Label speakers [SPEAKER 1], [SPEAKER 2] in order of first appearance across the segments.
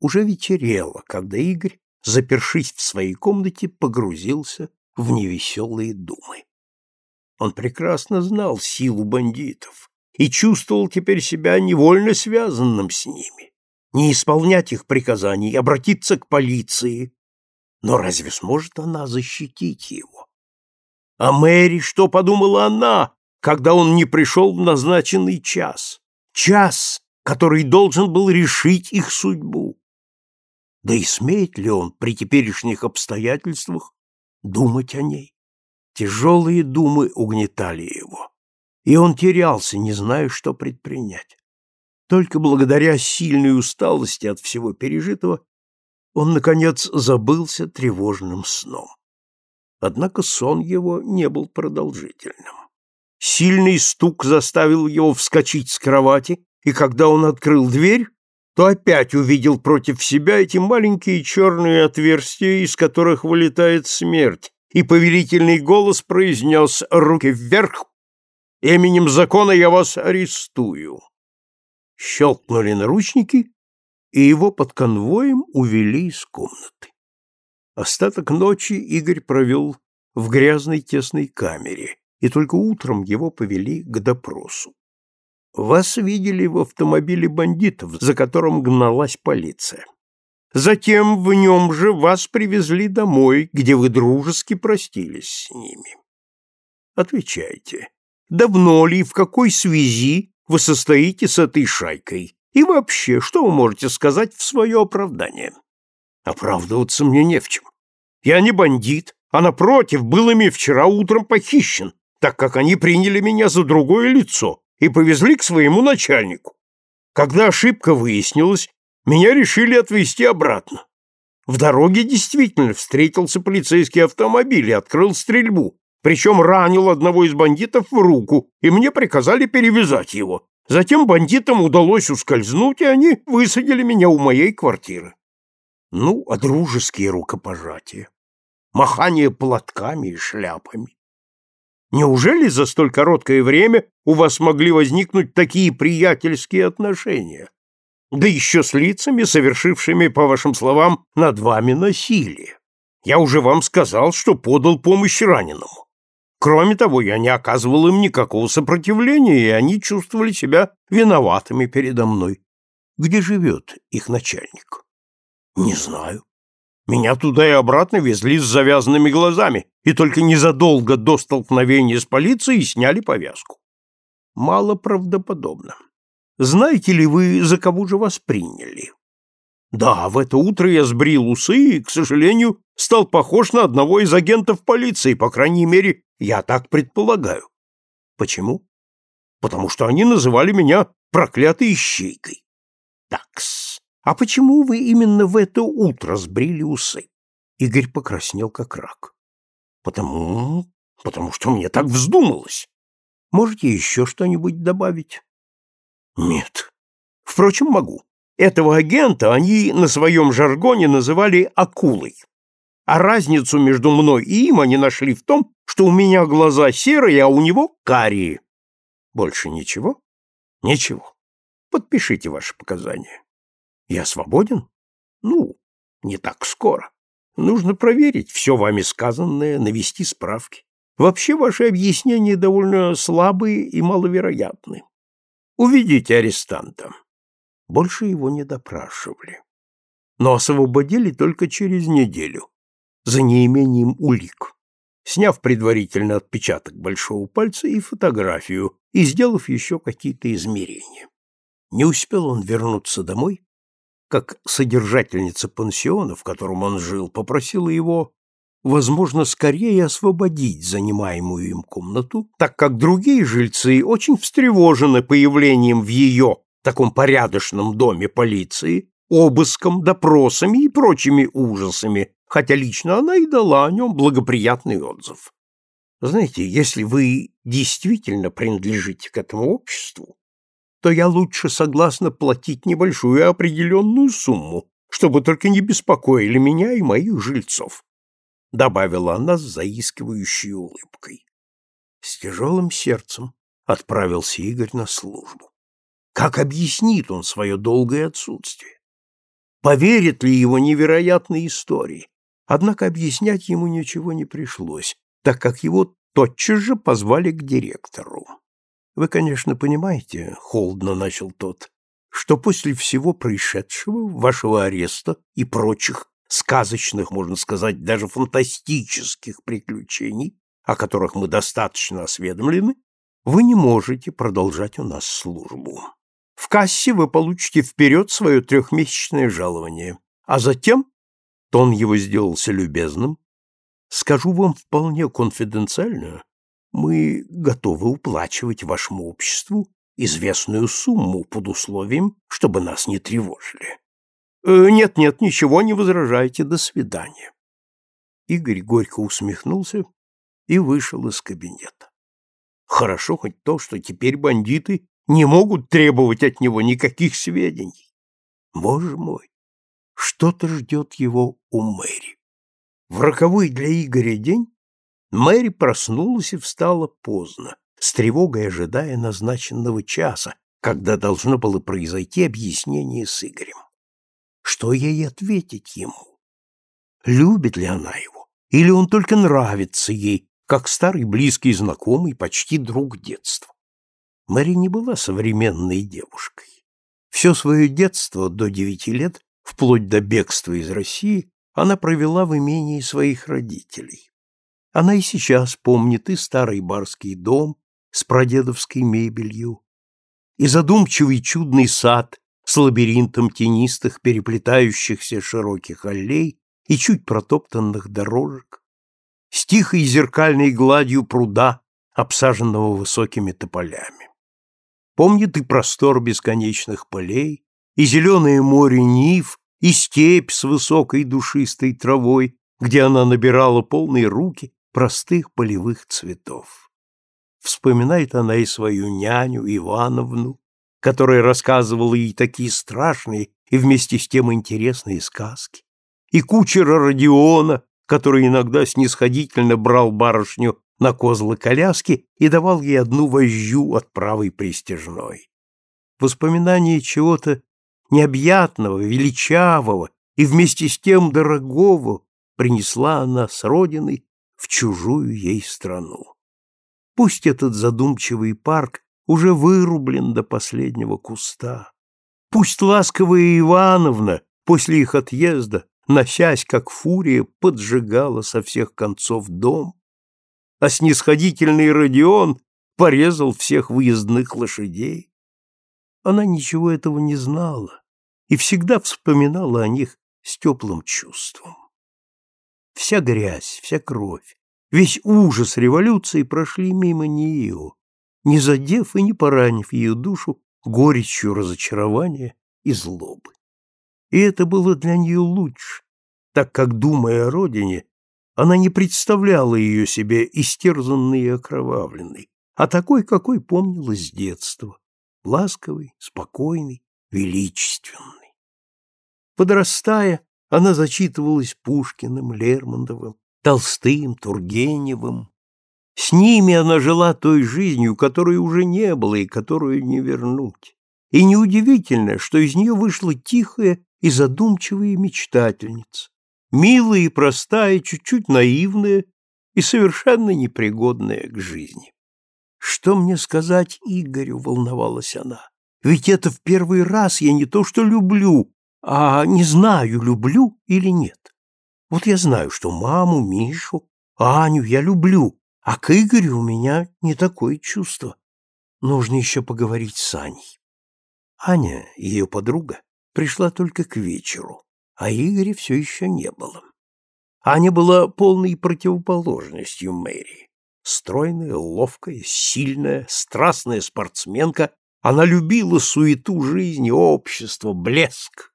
[SPEAKER 1] Уже вечерело, когда Игорь, запершись в своей комнате, погрузился в невеселые думы. Он прекрасно знал силу бандитов и чувствовал теперь себя невольно связанным с ними. Не исполнять их приказаний, обратиться к полиции. Но разве сможет она защитить его? А Мэри, что подумала она, когда он не пришел в назначенный час? Час, который должен был решить их судьбу. Да и смеет ли он при теперешних обстоятельствах думать о ней? Тяжелые думы угнетали его, и он терялся, не зная, что предпринять. Только благодаря сильной усталости от всего пережитого он, наконец, забылся тревожным сном. Однако сон его не был продолжительным. Сильный стук заставил его вскочить с кровати, и когда он открыл дверь, то опять увидел против себя эти маленькие черные отверстия, из которых вылетает смерть, и повелительный голос произнес «Руки вверх! Именем закона я вас арестую!» Щелкнули наручники, и его под конвоем увели из комнаты. Остаток ночи Игорь провел в грязной тесной камере, и только утром его повели к допросу. Вас видели в автомобиле бандитов, за которым гналась полиция. Затем в нем же вас привезли домой, где вы дружески простились с ними. Отвечайте, давно ли и в какой связи вы состоите с этой шайкой? И вообще, что вы можете сказать в свое оправдание? Оправдываться мне не в чем. Я не бандит, а напротив, был ими вчера утром похищен, так как они приняли меня за другое лицо и повезли к своему начальнику. Когда ошибка выяснилась, меня решили отвезти обратно. В дороге действительно встретился полицейский автомобиль и открыл стрельбу, причем ранил одного из бандитов в руку, и мне приказали перевязать его. Затем бандитам удалось ускользнуть, и они высадили меня у моей квартиры. Ну, а дружеские рукопожатия, махание платками и шляпами. Неужели за столь короткое время у вас могли возникнуть такие приятельские отношения? да еще с лицами, совершившими, по вашим словам, над вами насилие. Я уже вам сказал, что подал помощь раненому. Кроме того, я не оказывал им никакого сопротивления, и они чувствовали себя виноватыми передо мной. Где живет их начальник? Не знаю. Меня туда и обратно везли с завязанными глазами, и только незадолго до столкновения с полицией сняли повязку. Мало правдоподобно. Знаете ли вы, за кого же вас приняли? Да, в это утро я сбрил усы и, к сожалению, стал похож на одного из агентов полиции, по крайней мере, я так предполагаю. Почему? Потому что они называли меня проклятой ищейкой. Такс. А почему вы именно в это утро сбрили усы? Игорь покраснел как рак. Потому... потому что мне так вздумалось. Можете еще что-нибудь добавить? Нет. Впрочем, могу. Этого агента они на своем жаргоне называли акулой. А разницу между мной и им они нашли в том, что у меня глаза серые, а у него карие. Больше ничего? Ничего. Подпишите ваши показания. Я свободен? Ну, не так скоро. Нужно проверить все вами сказанное, навести справки. Вообще ваши объяснения довольно слабые и маловероятны. Уведите арестанта. Больше его не допрашивали. Но освободили только через неделю, за неимением улик, сняв предварительно отпечаток большого пальца и фотографию, и сделав еще какие-то измерения. Не успел он вернуться домой, как содержательница пансиона, в котором он жил, попросила его возможно, скорее освободить занимаемую им комнату, так как другие жильцы очень встревожены появлением в ее, таком порядочном доме полиции, обыском, допросами и прочими ужасами, хотя лично она и дала о нем благоприятный отзыв. Знаете, если вы действительно принадлежите к этому обществу, то я лучше согласна платить небольшую определенную сумму, чтобы только не беспокоили меня и моих жильцов. — добавила она с заискивающей улыбкой. С тяжелым сердцем отправился Игорь на службу. Как объяснит он свое долгое отсутствие? поверит ли его невероятной истории. Однако объяснять ему ничего не пришлось, так как его тотчас же позвали к директору. Вы, конечно, понимаете, холодно начал тот, что после всего происшедшего, вашего ареста и прочих сказочных, можно сказать, даже фантастических приключений, о которых мы достаточно осведомлены, вы не можете продолжать у нас службу. В кассе вы получите вперед свое трехмесячное жалование, а затем, тон его сделался любезным, скажу вам вполне конфиденциально, мы готовы уплачивать вашему обществу известную сумму под условием, чтобы нас не тревожили. Э, нет-нет, ничего не возражайте, до свидания. Игорь горько усмехнулся и вышел из кабинета. Хорошо хоть то, что теперь бандиты не могут требовать от него никаких сведений. Боже мой, что-то ждет его у Мэри. В роковой для Игоря день Мэри проснулась и встала поздно, с тревогой ожидая назначенного часа, когда должно было произойти объяснение с Игорем. Что ей ответить ему? Любит ли она его? Или он только нравится ей, как старый близкий знакомый, почти друг детства? Мэри не была современной девушкой. Все свое детство до девяти лет, вплоть до бегства из России, она провела в имении своих родителей. Она и сейчас помнит и старый барский дом, с прадедовской мебелью, и задумчивый чудный сад с лабиринтом тенистых переплетающихся широких аллей и чуть протоптанных дорожек, с тихой зеркальной гладью пруда, обсаженного высокими тополями. Помнит и простор бесконечных полей, и зеленое море нив, и степь с высокой душистой травой, где она набирала полные руки простых полевых цветов. Вспоминает она и свою няню Ивановну, которая рассказывала ей такие страшные и вместе с тем интересные сказки, и кучера Родиона, который иногда снисходительно брал барышню на козлы коляски и давал ей одну вожжу от правой пристежной. Воспоминание чего-то необъятного, величавого и вместе с тем дорогого принесла она с родины в чужую ей страну. Пусть этот задумчивый парк уже вырублен до последнего куста. Пусть ласковая Ивановна после их отъезда, носясь как фурия, поджигала со всех концов дом, а снисходительный Родион порезал всех выездных лошадей. Она ничего этого не знала и всегда вспоминала о них с теплым чувством. Вся грязь, вся кровь, Весь ужас революции прошли мимо нее, не задев и не поранив ее душу горечью разочарования и злобы. И это было для нее лучше, так как, думая о родине, она не представляла ее себе истерзанной и окровавленной, а такой, какой помнила с детства, ласковой, спокойной, величественной. Подрастая, она зачитывалась Пушкиным, Лермонтовым, Толстым, Тургеневым. С ними она жила той жизнью, которой уже не было и которую не вернуть. И неудивительно, что из нее вышла тихая и задумчивая мечтательница, милая и простая, чуть-чуть наивная и совершенно непригодная к жизни. Что мне сказать Игорю, волновалась она. Ведь это в первый раз я не то что люблю, а не знаю, люблю или нет. Вот я знаю, что маму, Мишу, Аню я люблю, а к Игорю у меня не такое чувство. Нужно еще поговорить с Аней. Аня, ее подруга, пришла только к вечеру, а Игоря все еще не было. Аня была полной противоположностью Мэри. Стройная, ловкая, сильная, страстная спортсменка, она любила суету жизни, общество, блеск.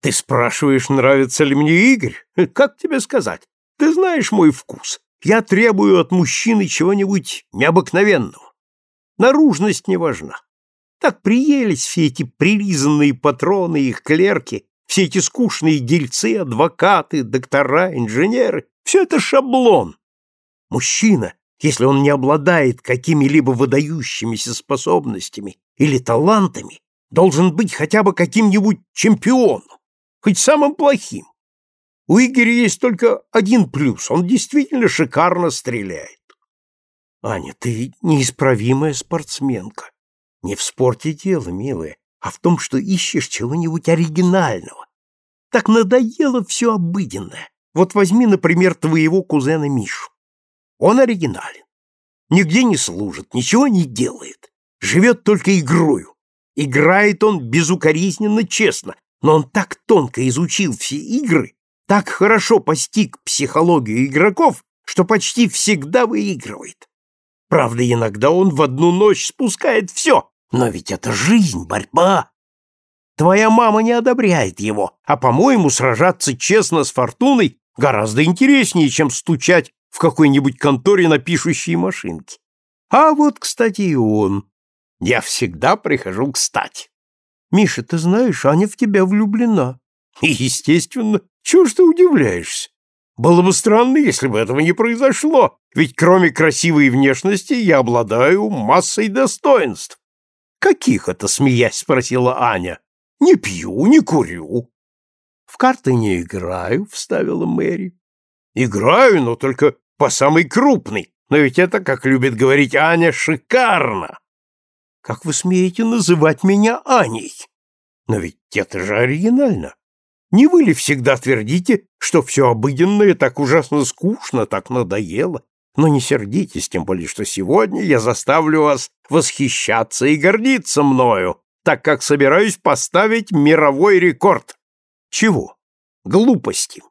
[SPEAKER 1] Ты спрашиваешь, нравится ли мне Игорь? Как тебе сказать? Ты знаешь мой вкус. Я требую от мужчины чего-нибудь необыкновенного. Наружность не важна. Так приелись все эти прилизанные патроны и их клерки, все эти скучные дельцы, адвокаты, доктора, инженеры. Все это шаблон. Мужчина, если он не обладает какими-либо выдающимися способностями или талантами, должен быть хотя бы каким-нибудь чемпионом. Хоть самым плохим. У Игоря есть только один плюс, он действительно шикарно стреляет. Аня, ты неисправимая спортсменка. Не в спорте дело, милая, а в том, что ищешь чего-нибудь оригинального. Так надоело все обыденное. Вот возьми, например, твоего кузена Мишу. Он оригинален. Нигде не служит, ничего не делает. Живет только игрою. Играет он безукоризненно честно, но он так тонко изучил все игры, так хорошо постиг психологию игроков, что почти всегда выигрывает. Правда, иногда он в одну ночь спускает все, но ведь это жизнь, борьба. Твоя мама не одобряет его, а, по-моему, сражаться честно с фортуной гораздо интереснее, чем стучать в какой-нибудь конторе на пишущей машинке. А вот, кстати, и он. Я всегда прихожу кстати. Миша, ты знаешь, Аня в тебя влюблена. И, естественно, чего ж ты удивляешься? Было бы странно, если бы этого не произошло, ведь кроме красивой внешности я обладаю массой достоинств. Каких это, смеясь, спросила Аня. Не пью, не курю. В карты не играю, вставила Мэри. Играю, но только по самой крупной. Но ведь это, как любит говорить Аня, шикарно. Как вы смеете называть меня Аней? Но ведь это же оригинально. Не вы ли всегда твердите, что все обыденное так ужасно скучно, так надоело? Но не сердитесь, тем более, что сегодня я заставлю вас восхищаться и гордиться мною, так как собираюсь поставить мировой рекорд. Чего? Глупости.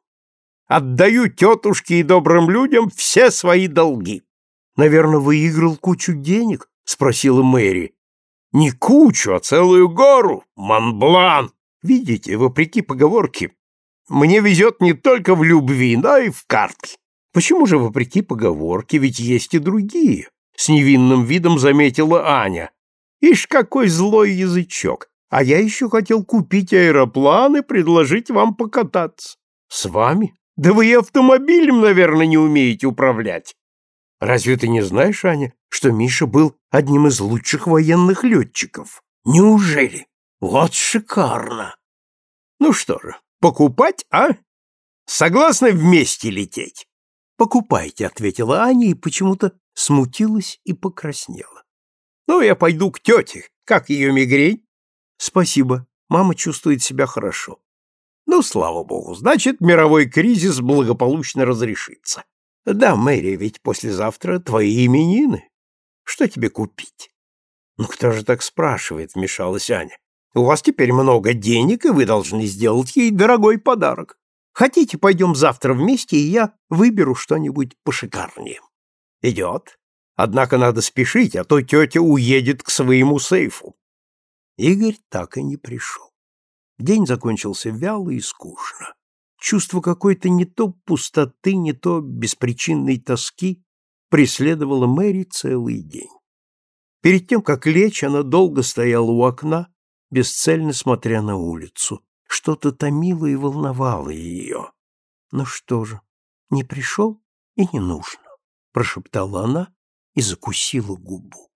[SPEAKER 1] Отдаю тетушке и добрым людям все свои долги. Наверное, выиграл кучу денег? Спросила Мэри. Не кучу, а целую гору. Монблан. Видите, вопреки поговорке, мне везет не только в любви, но и в карты. Почему же вопреки поговорке, ведь есть и другие? С невинным видом заметила Аня. Ишь, какой злой язычок. А я еще хотел купить аэроплан и предложить вам покататься. С вами? Да вы и автомобилем, наверное, не умеете управлять. Разве ты не знаешь, Аня, что Миша был одним из лучших военных летчиков? Неужели? Вот шикарно. Ну что же, покупать, а? Согласны вместе лететь? Покупайте, ответила Аня и почему-то смутилась и покраснела. Ну, я пойду к тете. Как ее мигрень? Спасибо. Мама чувствует себя хорошо. Ну, слава богу, значит, мировой кризис благополучно разрешится. Да, Мэри, ведь послезавтра твои именины. Что тебе купить? Ну, кто же так спрашивает, вмешалась Аня. У вас теперь много денег, и вы должны сделать ей дорогой подарок. Хотите, пойдем завтра вместе, и я выберу что-нибудь пошикарнее. Идет. Однако надо спешить, а то тетя уедет к своему сейфу. Игорь так и не пришел. День закончился вяло и скучно. Чувство какой-то не то пустоты, не то беспричинной тоски преследовало Мэри целый день. Перед тем, как лечь, она долго стояла у окна, бесцельно смотря на улицу. Что-то томило и волновало ее. «Ну что же, не пришел и не нужно», — прошептала она и закусила губу.